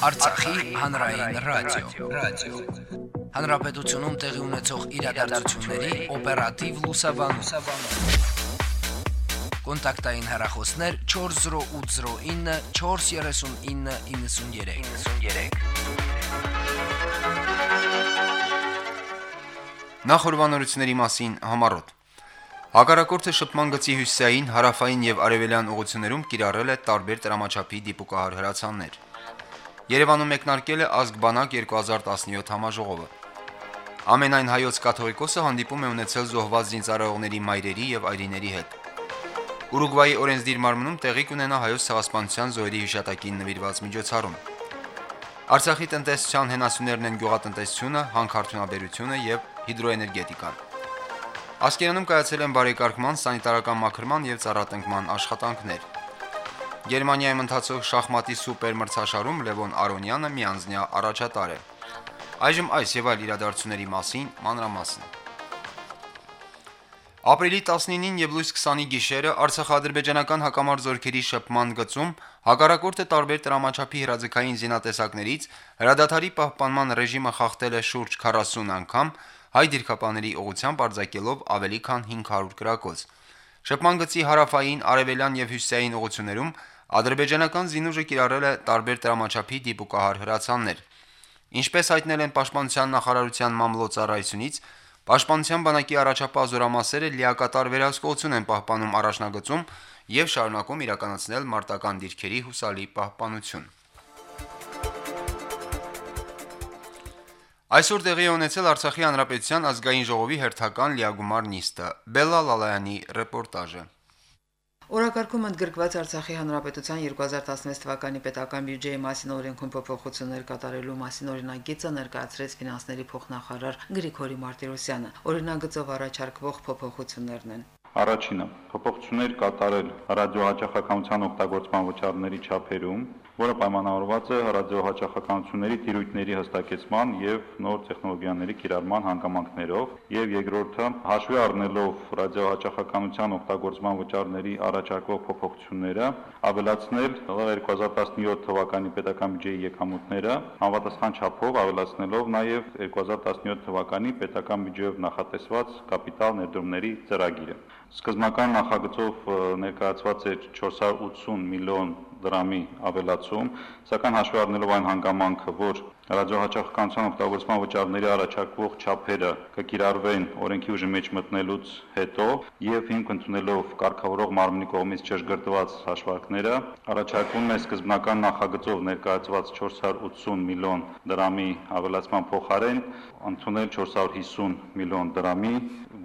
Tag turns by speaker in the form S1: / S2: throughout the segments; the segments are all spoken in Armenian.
S1: Արցախի հանրային ռադիո, ռադիո։ Հանրապետությունում տեղի ունեցող իրադարձությունների օպերատիվ լուսաբանում։ Կոնտակտային հեռախոսներ 40809 43993։ 93։
S2: Նախորbanությունների մասին համառոտ Հակառակորդը շփման գծի հյուսիսային, հարավային եւ արևելյան ուղություններում կիրառել է տարբեր տրամաչափի դիպուկահար հրացաններ։ Երևանում մեկնարկել է ազգբանակ 2017 համաժողովը։ Ամենայն հայոց կաթողիկոսը հանդիպում է ունեցել զոհված զինծառայողների մայրերի եւ այրիների հետ։ Ուրուգվայի օրենսդիր մարմնում տեղի կունենա հայոց ցեղասպանության զոհերի հիշատակին նվիրված միջոցառում։ Արցախի տնտեսչության հենասյուներն են գյուղատնտեսությունը, հանքարդյունաբերությունը եւ հիդրոէներգետիկան։ Ասկերանում կայացել են բարեկարգման, սանիտարական մաքրման եւ ծառատնկման աշխատանքներ։ Գերմանիայում ընթացող շախմատի սուպեր մրցաշարում Լևոն Արոնյանը միանձնյա առաջատար է։ Այժմ այս եւ այլ իրադարձությունների մասին մանրամասն։ Ապրիլի 19-ին եւ լույս 20-ի գիշերը Արցախա-ադրբեջանական հակամարտ զորքերի շփման գծում հակառակորդը տարբեր տրամաչափի հրաձգային զինատեսակներից հրադադարի պահպանման ռեժիմը խախտել է շուրջ 40 անգամ, հայ դիրքապաների ուղությամբ արձակելով ավելի քան 500 կրակոց։ Շփման գծի հարավային, արևելյան եւ հյուսիսային ուղություններում ադրբեջանական զինուժը կիրառել է տարբեր տրամաչափի դիպուկահար հրացաններ։ Ինչպես հայտնել են Պաշտպանության նախարարության մամլոյցարայությունից, Պաշտպանության բանակի առաջապահ զորամասերը լիակատար վերահսկողություն են պահպանում առաջնագծում եւ շարունակում իրականացնել մարտական դիրքերի հուսալի պահպանություն։ Այսօր տեղի ունեցել Արցախի հանրապետության ազգային ժողովի հերթական լիագումար նիստը։ Բելլա Լալայանի ռեպորտաժը։
S3: Օրակարգում ընդգրկված Արցախի Հանրապետության 2016 թվականի պետական բյուջեի մասին օրենքում փոփոխություններ կատարելու մասին օրինագիծը ներկայացրեց ֆինանսների փոխնախարար Գրիգորի Մարտիրոսյանը։ Օրինագծով առաջարկվող փոփոխություններն են.
S4: Առաջինը՝ փոփոխություններ կատարել ռադիոհաճախականության օգտագործման վճարների չափերում, որը պայմանավորված է ռադիոհաճախականությունների տիրույթների հստակեցման եւ նոր տեխնոլոգիաների կիրառման հանգամանքներով, եւ երկրորդը՝ հաշվի առնելով ռադիոհաճախականության օգտագործման վճարների առաջարկվող փոփոխությունները, ավելացնել 2017 թվականի պետական բյուջեի եկամուտները համապատասխան չափով ավելացնելով նաեւ 2017 թվականի պետական բյուջեով նախատեսված կապիտալ ներդրումների ծրագիրը։ Սկզբնական նախագծով ներկայացված էր 480 միլիոն դրամի ավելացում, սակայն հաշվի առնելով այն հանգամանքը, որ ռադիոհաճախականության օգտագործման վճարների առաջարկվող չափերը կկիրառվեն օրենքի ուժի մեջ մտնելուց հետո եւ հիմք ընդունելով կարգավորող մարմնի կողմից ճշգրտված հաշվարկները, առաջարկվում է սկզբնական նախագծով ներկայացված 480 միլիոն դրամի ավելացման փոխարեն ընդունել 450 միլիոն դրամի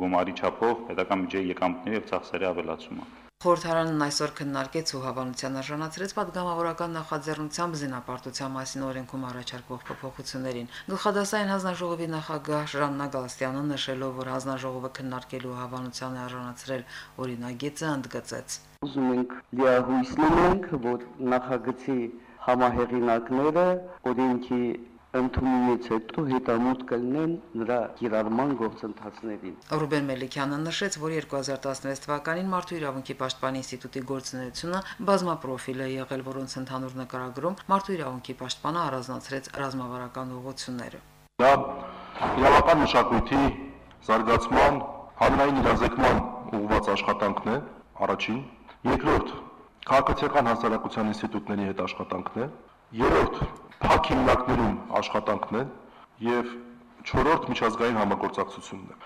S4: գումարի չափով պետական բյուջեի եկամուտների եւ ծախսերի ավելացումը։
S3: Խորհրդարանն այսօր քննարկեց ու հավանության արժանացրեց падգամավորական նախաձեռնությամբ զինապարտության մասին օրենքում առաջարկվող փոփոխություններին։ Գլխադասային հանձնաժողովի նախագահ Ժաննա Գալստյանը նշելով, որ հանձնաժողովը քննարկելու հավանության արժանացրել օրինագիծը ընդգծեց։
S5: Ուզում ենք լիահույս լինենք, որ նախագծի համահեղինակները օրենքի ընդունումից հետո հետամուտ կլինեն նրա կիրառման գործընթացներին։
S3: Ռուբեն Մելիքյանը նշեց, որ 2016 թվականին Մարդու իրավունքի պաշտպանի ինստիտուտի գործունեությունը բազմապրոֆիլ է եղել, որոնց ընդհանուր նկարագրում Մարդու իրավունքի պաշտպանը առանձնացրեց ռազմավարական ուղղությունները։
S6: Դա իրավական մշակույթի զարգացման, հանրային իրազեկման ուղղված աշխատանքն է, առաջին, երկրորդ քաղաքացիական հասարակության ինստիտուտների հետ աշխատանքն է, երրորդ փակ հիմնարկներում աշխատանքն է եւ չորրորդ միջազգային համագործակցությունն է։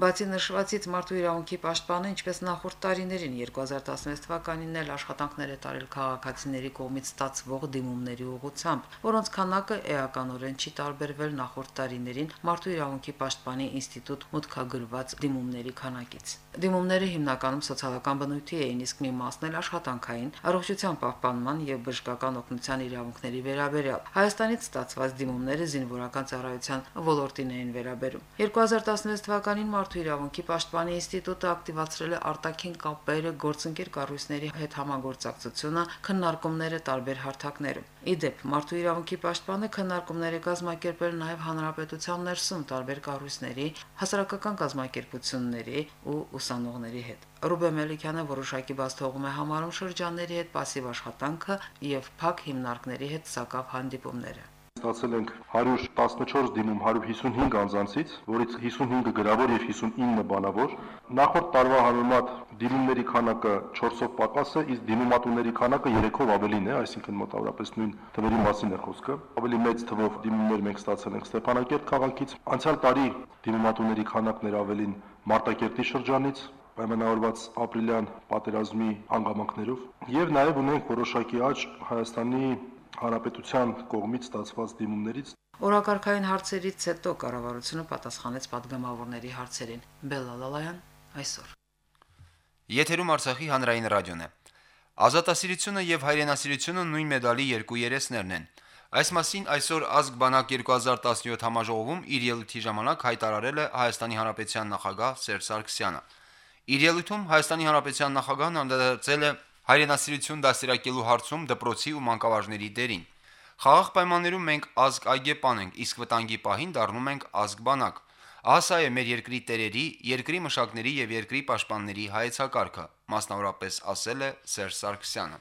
S3: Բացի նշվածից մարդու իրավունքի պաշտպանը, ինչպես նախորդ տարիներին 2016 թվականին էլ աշխատանքներ է տարել քաղաքացիների կողմից ստացվող դիմումների ուղղությամբ, որոնց քանակը էականորեն չի տարբերվել նախորդ տարիներին մարդու իրավունքի պաշտպանի ինստիտուտ մուտքագրված դիմումների քանակից։ Դիմումները հիմնականում սոցիալական բնույթի էին, իսկ մի մասն էլ աշխատանքային, առողջության պահպանման եւ բժշկական օգնության իրավունքների վերաբերյալ։ Հայաստանից ստացված դիմումները զինվորական ծառայության ոլորտին էին վերաբերում։ 2016 թվականին Մարդու իրավունքի պաշտպանի ինստիտուտը ակտիվացրել է արտաքին կապերը գործընկեր կառույցների հետ համագործակցությունը քննարկումները տարբեր հարթակներում։ Իդեպ Մարդու իրավունքի պաշտպանը քննարկումներ է կազմակերպել նաև հանրապետության ներսում տարբեր կառույցների, հասարակական կազմակերպությունների ու ուսանողների հետ։ Ռուբե Մելիքյանը որոշակի բաց թողում է համարում շրջանների հետ пассив աշխատանքը եւ փակ հիմնարկների հետ սակավ հանդիպումները
S6: ստացել ենք 114 դիմում 155 անձանցից, որից 55-ը գրավոր եւ 59-ը բանավոր։ Նախորդ տարվա համեմատ դիմումների քանակը 4-ով պակաս է, իսկ դիմումատուների քանակը 3-ով ավելին է, այսինքն մոտավորապես նույն թվերի մասին է խոսքը։ Ավելի մեծ թվով դիմումներ մենք ստացել ենք Ստեփանակերտ քաղաքից։ Անցյալ տարի դիմումատուների քանակն էր ավելին Մարտակերտի շրջանից, պայմանավորված ապրիլյան պատերազմի հանգամանքներով եւ նաեւ ունենք որոշակի աճ Հայաստանի հարաբերության կողմից ստացված դիմումներից
S3: Օրակարգային հարցերից հետո կառավարությունը պատասխանեց падգամավորների հարցերին։ Բելալալայան այսօր։
S2: Եթերում Արցախի հանրային ռադիոն է։ Ազատասիրությունը եւ հայրենասիրությունը նույն մեդալի երկու երեսներն են։ Այս մասին այսօր Ազգ բանակ 2017 համաժողովում իր ելույթի ժամանակ հայտարարել է Հայաստանի Հանրապետության նախագահ Սերժ Սարգսյանը։ Իր ելույթում Հայաստանի Հանրապետության նախագահն անդրադարձել է հայրենասիրություն դաստիարակելու հարցում դպրոցի ու մանկավարժների դերին։ Խաղաղ պայմաններում մենք ազգ այգեպան ենք, իսկ վտանգի պահին դառնում ենք ազգ բանակ։ Ասա է մեր երկրի տերերի, երկրի մշակների եւ երկրի պաշտպանների հայեցակարգը, մասնավորապես ասել է Սերժ Սարգսյանը։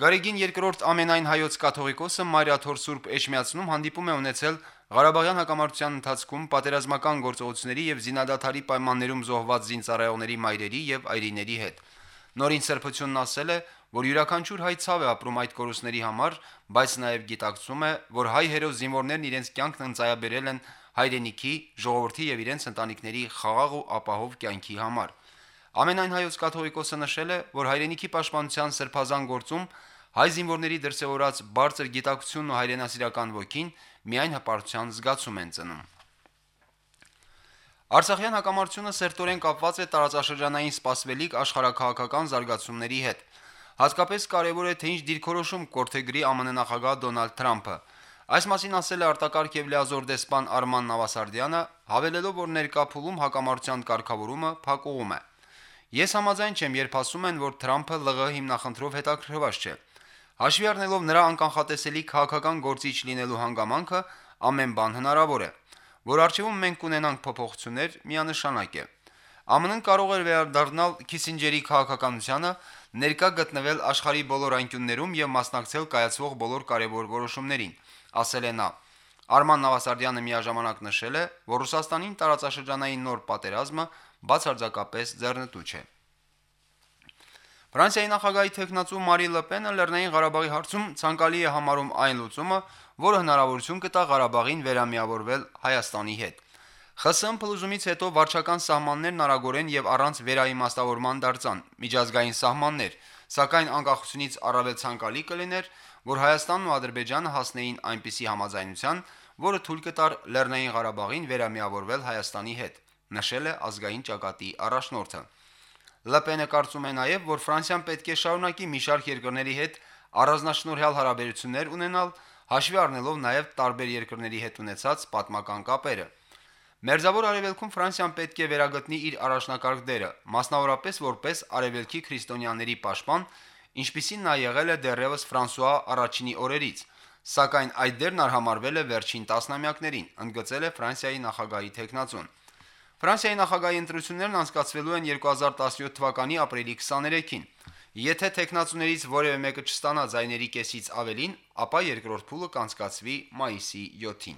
S2: Գարեգին երկրորդ ամենայն հայոց կաթողիկոսը Մարիաթոր Սուրբ Էջմիածնում հանդիպում է ունեցել Ղարաբաղյան հակամարտության ընթացքում պատերազմական գործողությունների եւ զինադատարի պայմաններում զոհված զինծառայողների մայրերի եւ այրիների հետ։ Նորին սրբությունն ասել է, որ յուրաքանչյուր հայ ցավ է ապրում այդ կորուստների համար, բայց նաև գիտակցում է, որ հայ հերոս զինվորներն իրենց կյանքն ընծայաբերել են հայրենիքի, ժողովրդի եւ իրենց ընտանիքների խաղաղ ու ապահով կյանքի համար։ Ամենայն հայոց կաթողիկոսը նշել է, որ հայրենիքի պաշտպանության սրբազան գործում հայ զինվորների դրսևորած բարձր գիտակցությունն ու հայրենասիրական ոգին միայն հպարտության զգացում են ծնում։ Արցախյան հակամարտությունը սերտորեն կապված է տարածաշրջանային սպասվելիք աշխարհակահաղական զարգացումների հետ։ Հատկապես կարևոր է թե ինչ դիրքորոշում կորթեգրի ԱՄՆ նախագահ Դոնալդ Թրամփը։ Այս մասին ասել է արտակարգ եւ լիազոր դեսպան Արման Նավասարդյանը, հավելելով, որ ներկա փուլում հակամարտության կարգավորումը փակուղում է։ Ես համաձայն չեմ, երբ ասում են, որ Թրամփը ԼՂ հիմնախնդրով հետաքրքրված չէ։ Հաշվի առնելով նրա անկանխատեսելի քաղաքական գործիչ լինելու հանգամանքը, ամեն բան հնարավոր է որ արժևում մենք կունենանք փոփոխություններ, միանշանակ է։ ԱՄՆ-ն կարող էր վերադառնալ Քիսինջերի քաղաքականությանը, ներկա գտնվել աշխարհի բոլոր անկյուններում եւ մասնակցել կայացվող բոլոր կարևոր որոշումներին, ասել է նա։ Արման Նավասարդյանը միաժամանակ նշել է, որ Ռուսաստանին տարածաշրջանային նոր պատերազմը բացարձակապես ձեռնտու չէ։ Ֆրանսիայի նախագահի տեխնացու Մարի Լեպենը Լեռնային Ղարաբաղի հարցում ցանկալի է համարում այն լուծումը, որը հնարավորություն կտա Ղարաբաղին վերամիավորվել Հայաստանի հետ։ ԽՍՀՄ փլուզումից հետո վարչական սահմաններն արագորեն եւ առանց վերաիմաստավորման դարձան միջազգային սահմաններ, սակայն անկախությունից առավել ցանկալի կլիներ, որ Հայաստանն ու Ադրբեջանը հասնեին այնպիսի համաձայնության, որը թույլ կտար Լեռնային Ղարաբաղին վերամիավորվել Հայաստանի հետ, նշել է ազգային ճակատի առաջնորդը։ Լեպենը կարծում է նաև, որ Ֆրանսիան պետք է շարունակի մի շարք երկրների հետ առանձնաշնորհյալ հարաբերություններ ունենալ, հաշվի առնելով նաև տարբեր երկրների հետ ունեցած պատմական կապերը։ Մերձավոր Արևելքում Ֆրանսիան պետք է վերագտնի իր առաջնակարգ դերը, մասնավորապես որպես արևելքի քրիստոնյաների պաշտպան, ինչպիսին նա եղել է դեռևս Ֆրանսուଆ առաջինի օրերից, սակայն այդ դերն արհամարվել է վերջին տասնամյակներին, ընդգծել է Ֆրանսիայի նախագահի տեխնացուն։ Ֆրանսիայի նախագահի ընտրություններն անցկացվելու են 2017 թվականի ապրիլի 23-ին։ Եթե տեխնացուներից որևէ մեկը չստանա ձայների կեսից ավելին, ապա երկրորդ փուլը կանցկացվի մայիսի 7-ին։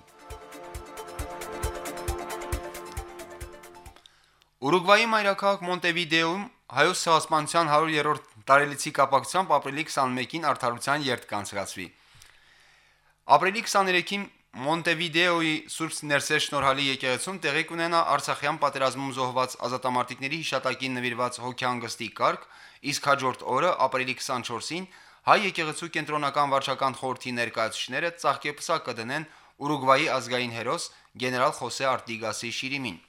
S2: Ուրուգվայի մայրաքաղաք Մոնտեվիդեոում հայոց ցեղասպանության 100-րդ տարելիցի կապակցությամբ ապրիլի 21-ին արդարության երթ կանցկացվի։ Ապրիլի 23-ին Մոնտեվիդեոյի Սուրբ Ներսեր շնորհալի եկեղեցում տեղի կունենա Արցախյան պատերազմում զոհված ազատամարտիկների հիշատակին նվիրված հոգեանգստի կարգ, իսկ հաջորդ օրը ապրիլի 24-ին հայ եկեղեցու կենտրոնական վարչական խորհրդի ներկայացուցիչները ծաղկեպսակ կդնեն Ուրուգվայի ազգային հերոս գեներալ Խոսե Արտիգասի շիրիմին։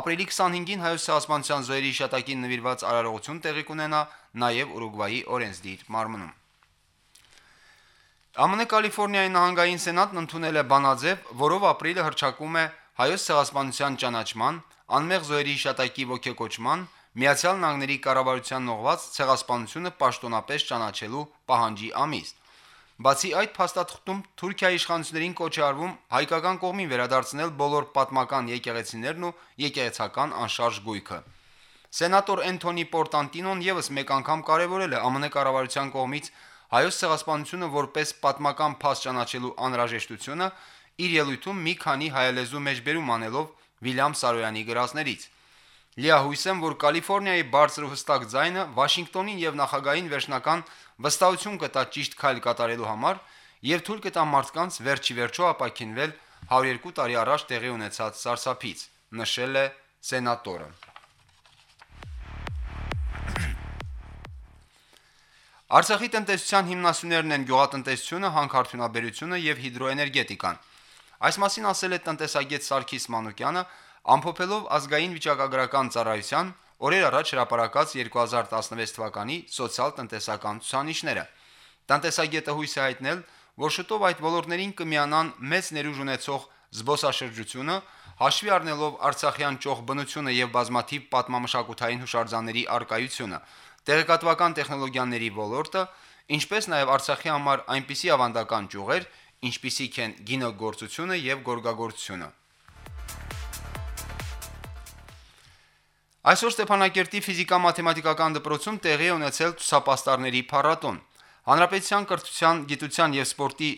S2: Ապրիլի 25-ին հայոց ցեղասպանության զոհերի հիշատակին նվիրված արարողություն տեղի կունենա նաև Ուրուգվայի օրենսդիր մարմնում։ ԱՄՆ Կալիֆոռնիայի նահանգային սենատն ընդունել է բանաձև, որով ապրիլը հրճակում է հայոց ցեղասպանության ճանաչման, անմեղ զոհերի հիշատակի ողջակոչման Միացյալ Նահանգների կառավարության նողված ցեղասպանությունը պաշտոնապես ճանաչելու պահանջի ամիս։ Բացի այդ փաստաթղթում Թուրքիայի իշխանություններին կոչ է արվում հայկական կողմին վերադարձնել բոլոր պատմական եկեղեցիներն ու եկեղեցական անշարժ գույքը։ Սենատոր Էնթոնի Պորտանտինոն եւս մեկ անգամ կարևորել է ԱՄՆ կառավարության կողմից հայոց ցեղասպանությունը որպես պատմական փաստ ճանաչելու անհրաժեշտությունը իր ելույթում մի քանի հայալեզու մեջբերում անելով Վիլյամ Սարոյանի գրածներից։ Լիահույս եմ, որ Կալիֆոռնիայի բարձր ու հստակ ձայնը Վաշինգտոնին եւ նախագահային վերջնական վստահություն կտա ճիշտ քայլ կատարելու համար եւ թույլ կտա մարդկանց վերջի վերջո ապակինվել 102 տարի առաջ տեղի ունեցած սարսափից, նշել է սենատորը։ Արցախի տնտեսության հիմնասյուներն են գյուղատնտեսությունը, հանքարդյունաբերությունը եւ հիդրոէներգետիկան։ Այս մասին ասել է տնտեսագետ Սարգիս Մանուկյանը, ամփոփելով ազգային վիճակագրական ծառայության օրեր առաջ հրապարակած 2016 թվականի սոցիալ-տնտեսական ցուցանիշները։ Տնտեսագետը հույս է հայտնել, որ շուտով այդ ոլորտներին կմիանան մեծ ներուժ ունեցող զբոսաշրջությունը, հաշվի առնելով Արցախյան ճոխ բնությունը եւ բազմաթիվ պատմամշակութային հուշարձանների արկայությունը, տեղեկատվական տեխնոլոգիաների ոլորտը, ինչպես նաև Արցախի համար այնպիսի ավանդական ճյուղեր, ինչպիսիք են գինոգործությունը եւ գորգագործությունը։ Այսօր Ստեփանակերտի ֆիզիկա-մաթեմատիկական դպրոցում տեղի ունեցել ցուսապաստարների փառատոն։ Հանրապետության կրթության, գիտության եւ սպորտի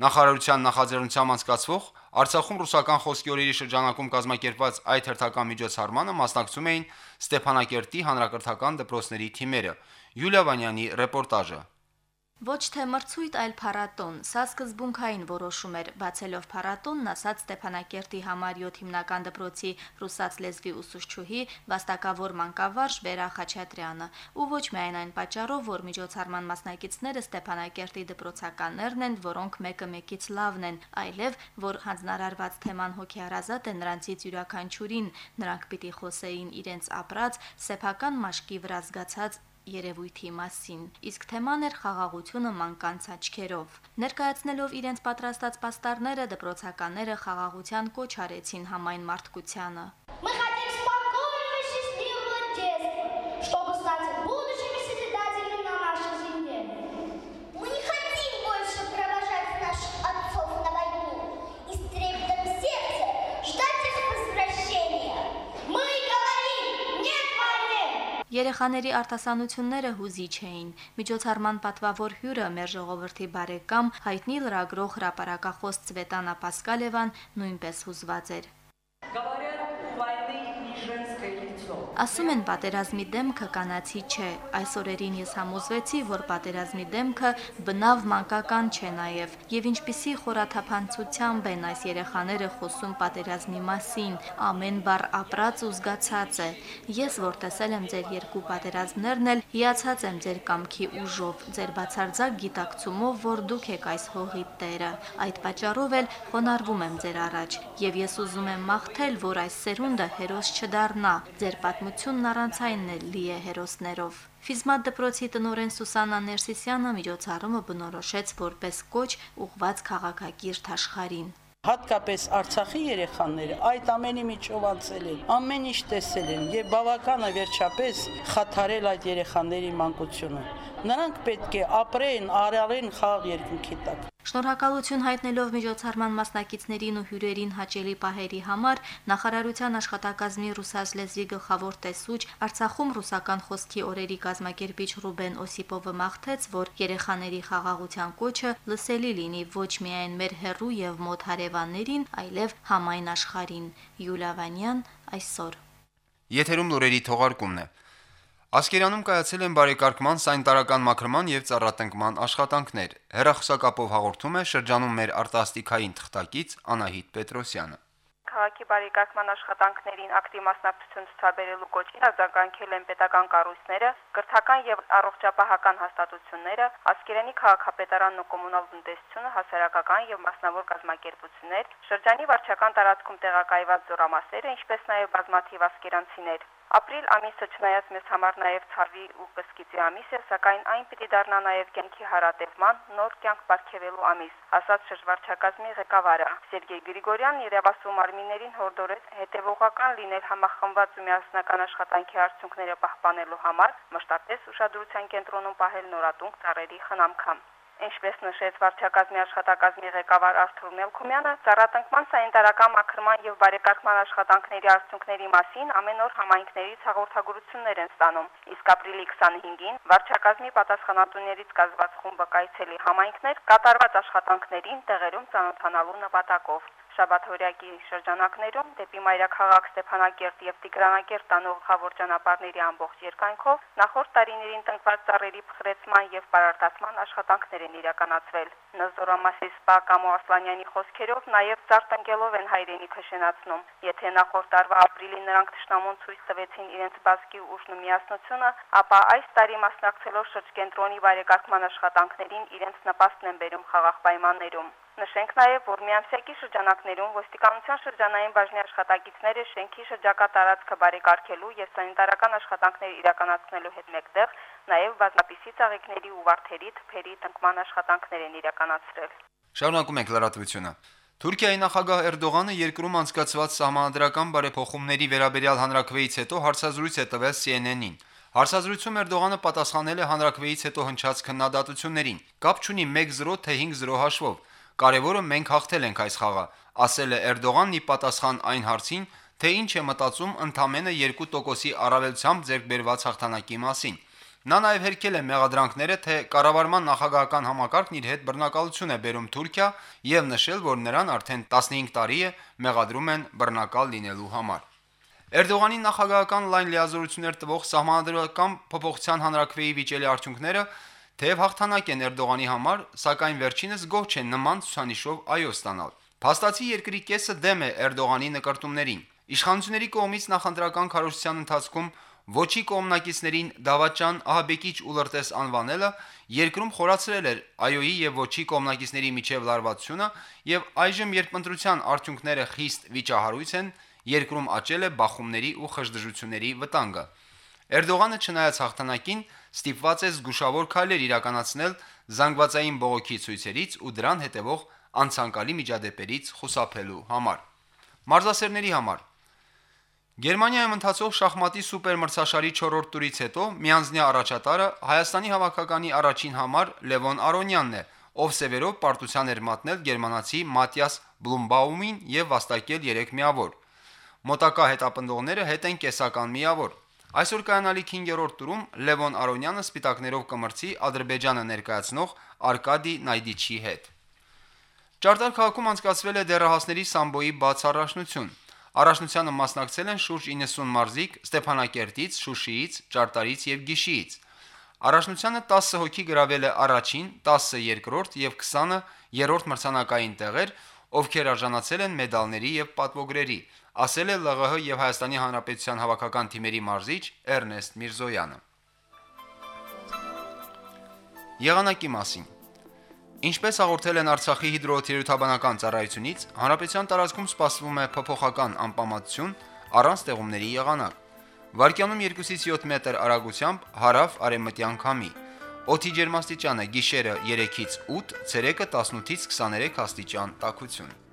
S2: նախարարության նախաձեռնությամբ անցկացվող Արցախում ռուսական խոսքի օրերի շրջանակում կազմակերպված այդ հերթական միջոցառմանը մասնակցում էին Ստեփանակերտի հանրակրթական դպրոցների թիմերը։ Յուլիա Վանյանի ռեպորտաժը։
S7: Ոչ թե մրցույթ, այլ փառատոն։ Սա սկզբունքային որոշում էր, բացելով փառատոնն, ասաց Ստեփանակերտի համար 7 հիմնական դպրոցի ռուսաց լեզվի ուսուցչուհի վաստակավոր մանկավարժ Վերա Խաչատրյանը։ Ու ոչ միայն այն պատճառով, որ միջոցառման մասնակիցները Ստեփանակերտի դպրոցականներն են, որոնք մեկը մեկից լավն են, այլև որ հանձնարարված թեման հոգեարազատ է նրանցից յուրաքանչյուրին, նրանք պիտի խոսեին իրենց ապրած սեփական մաշկի վրա զգացած երևույթի մասին, իսկ թեման էր խաղաղությունը մանկանց աչքերով։ Ներկայացնելով իրենց պատրաստած պաստառները, դպրոցականները խաղաղության կոչ արեցին համայն մարդկությանը։
S8: Мы хотим спокойного и счастливого детства, чтобы стать
S7: Երեխաների արտասանությունները հուզիչ էին։ Միջոցառման պատվավոր հյուրը մեր ժողովրդի բարեկամ հայտնի լրագրող հրապարակախոս Ցվետանա Պասկալևան նույնպես հուզված էր։ Ասում են պատերազմի դեմքը կանացի չէ։ Այս օրերին ես համոզվեցի, որ պատերազմի դեմքը բնավ մանկական չէ նաև, եւ ինչպիսի խորաթափանցությամբ են այս երեխաները խոսում պատերազմի մասին, ամեն բառ ապրած ու զգացած է։ Ես որ տեսել եմ ձեր երկու պատերազմներն էլ, հիացած եմ ձեր կամքի ուժով, ձեր բացարձակ գիտակցումով, որ դուք եք այս հողի տերը։ Այդ պատճառով էլ խոնարհվում եմ ձեր առաջ, եւ ես ուզում եմ մաղթել, որ այս սերունդը հերոս չդառնա։ Ձեր պատմությունն առանցայինն է լի է հերոսներով։ Ֆիզմատ դպրոցի տնօրեն Սուսաննա Ներսիսյանը միջոցառումը բնորոշեց որպես կոչ ուղված քաղաքակիրթ աշխարհին։
S9: Հատկապես Արցախի երեխաները այդ ամենի միջով անցել են, ամեն ինչ տեսել են եւ բավական է վերջապես խաթարել այդ երեխաների մանկությունը։ Նրանք պետք է ապրեն, արարեն խաղ երկնքի տակ։
S7: Շնորհակալություն հայտնելով միջոցառման մասնակիցներին ու հյուրերին հաճելի պահերի համար նախարարության աշխատակազմի ռուսաց լեզվի գլխավոր տեսուչ Արցախում ռուսական խոսքի օրերի կազմակերպիչ Ռուբեն Օսիպովը մաղթեց, որ երեխաների խաղաղության կոչը լսելի լինի ոչ միայն մեր հերրու եւ մոտ հարևաններին, այլև համայն աշխարհին։ Յուլիա Վանյան այսօր
S2: Եթերում լուրերի թողարկումն է։ Ասկերանում կայացել են բարեկարգման, սանիտարական մաքրման եւ ծառատնկման աշխատանքներ։ Հերախոսակապով հաղորդում է շրջանում մեր արտասթիկային թղթակից Անահիտ Պետրոսյանը։
S10: Քաղաքի բարեկարգման աշխատանքներին ակտիվ մասնակցություն ցուցաբերելու կոչին արձագանքել են պետական կառույցները, կրթական եւ առողջապահական հաստատությունները, Ասկերանի քաղաքապետարանն ու կոմունալ տնտեսությունը, հասարակական եւ մասնավոր կազմակերպություններ, շրջանի վարչական տարածքում տեղակայված զորամասերը, ինչպես նաեւ բազմաթիվ ասկերանցիներ։ Ապրիլ ամիսը չնայած մեզ համար նաև ցավի ու կսկիծի ամիս է, սակայն այն պիտի դառնա նաև կյանքի հարատևման նոր կյանք ապարգևելու ամիս, ասաց շրջվարչակազմի ղեկավարը։ Սերգեյ Գրիգորյանն երևասու մարմիններին հորդորեց հետևողական լինել համախմբված ու միասնական աշխատանքի արդյունքները պահպանելու համար, մշտապես ուշադրության կենտրոնում պահել նորատունկ ծառերի խնամքամ։ Ինչպես նշեց վարչակազմի աշխատակազմի ղեկավար Արթուր Մելքումյանը, ծառատնկման սանիտարական մաքրման եւ բարեկարգման աշխատանքների արդյունքների մասին ամեն օր համայնքներից հաղորդագրություններ են ստանում։ Իսկ ապրիլի 25-ին վարչակազմի պատասխանատուներից կազմված խումբը կայցելի համայնքներ կատարված աշխատանքներին տեղերում ծանոթանալու նպատակով։ Շաբաթօրյակի շրջանակներում դեպի Մայրաքաղաք Ստեփանակերտ եւ Տիգրանակերտ տանող խավոր ճանապարհների ամբողջ երկայնքով նախորդ տարիներին տնկված ծառերի փխրեցման եւ պարարտացման աշխատանքներ են իրականացվել։ Նզորամասի սպա Կամո Ասլանյանի խոսքերով նաեւ ծառ տնկելով են հայրենիքը շենացնում։ Եթե նախորդ տարվա ապրիլին նրանք ճշտամուն ցույց տվեցին իրենց բազկի ուժն ու միասնությունը, ապա այս տարի մասնակցելով շրջկենտրոնի բարեկարգման աշխատանքներին իրենց նպաստն են բերում խաղաղ պայմաններում։ Նշենք նաև, որ միամսյակի շրջանակներում ոստիկանության շրջանային բաժնի աշխատակիցները շենքի շրջակա տարածքը բարեկարգելու եւ սանիտարական աշխատանքներ իրականացնելու հետ մեկտեղ նաև բազմապիսի ծաղիկների ու վարդերի թփերի տնկման աշխատանքներ են իրականացրել։
S2: Շարունակում ենք լրատվությունը։ Թուրքիայի նախագահ Էրդողանը երկրում անցկացված սահմանադրական բարեփոխումների վերաբերյալ հանրակրվեից հետո հարցազրույց է տվել CNN-ին։ Հարցազրույցում Էրդողանը պատասխանել է հանրակրվեից հետո հնչած քննադատություններին։ Կապ չունի 1-0 թե 5-0 հաշվով։ Կարևորը մենք հաղթել ենք այս խաղը, ասել է Էրդողանն ի պատասխան այն հարցին, թե ինչ է մտածում ընդամենը 2%-ի առավելությամբ ձեռք բերված հաղթանակի մասին։ Նա նաև հերքել է մեղադրանքները, թե կառավարման նախագահական համակարգն իր հետ բռնակալություն է բերում Թուրքիա եւ նշել, որ նրան արդեն 15 տարի է մեղադրում են բռնակալ լինելու համար։ Էրդողանի նախագահական լայն լիազորություններ տվող սահմանադրական փոփոխության հանրակրվեի վիճելի արդյունքները Թեև հաղթանակ են Էրդողանի համար, սակայն վերջինս գոհ չեն նման ցուցանիշով այո ստանալ։ Փաստացի երկրի կեսը դեմ է Էրդողանի նկարտումներին։ Իշխանությունների կողմից նախընտրական քարոզության ընթացքում ոչի կողմնակիցներին դավաճան, ահաբեկիչ ու լրտես անվանելը երկրում խորացրել էր այոյի եւ ոչի կողմնակիցների միջև լարվածությունը եւ այժմ երբ ընտրության արդյունքները խիստ վիճահարույց են, երկրում աճել է բախումների ու խժդժությունների վտանգը։ Էրդողանը չնայած հաղթանակին ստիպված է զգուշավոր քայլեր իրականացնել զանգվածային բողոքի ցույցերից ու դրան հետևող անցանկալի միջադեպերից խուսափելու համար։ Մարզասերների համար. Գերմանիայում ընթացող շախմատի սուպերմրցաշարի 4-րդ տուրից հետո միանձնյա առաջատարը Հայաստանի հավաքականի առաջին համար Լևոն Արոնյանն է, ով սևերով պարտության էր մատնել գերմանացի Մատիաս Բլումբաումին եւ վաստակել 3 միավոր։ Մոտակա հետապնդողները հետ են կեսական միավոր։ Այսօր կանալի 5-րդ տուրում Լևոն Արոնյանը սպիտակներով կմրցի Ադրբեջանը ներկայացնող Արկադի Նայդիչի հետ։ Ճարտար քաղաքում անցկացվել է դերահասների սամբոյի բաց առաջնություն։ Առաջնությանը մասնակցել են շուրջ 90 մարզիկ Ստեփանակերտից, Շուշիից, Ճարտարից եւ Գիշիից։ Առաջնությանը 10 հոգի գրավել է առաջին, 10-ը երկրորդ եւ 20-ը երրորդ մրցանակային տեղեր, ովքեր արժանացել են մեդալների եւ պատվոգրերի, ասել է ԼՂՀ եւ Հայաստանի Հանրապետության հավաքական թիմերի մարզիչ Էրնեստ Միրզոյանը։ Եղանակի մասին. Ինչպես հաղորդել են Արցախի հիդրոթերապևտաբանական ծառայությունից, հանրապետության տարածքում սպասվում է փոփոխական անպամատություն առանց ձեղումների եղանակ։ Վարկյանում 2-ից 7 մետր արագությամբ հարավ արևմտյան քամի։ Օդի ջերմաստիճանը՝ գիշերը 3-ից 8, ցերեկը 18-ից 23 աստիճան տաքություն։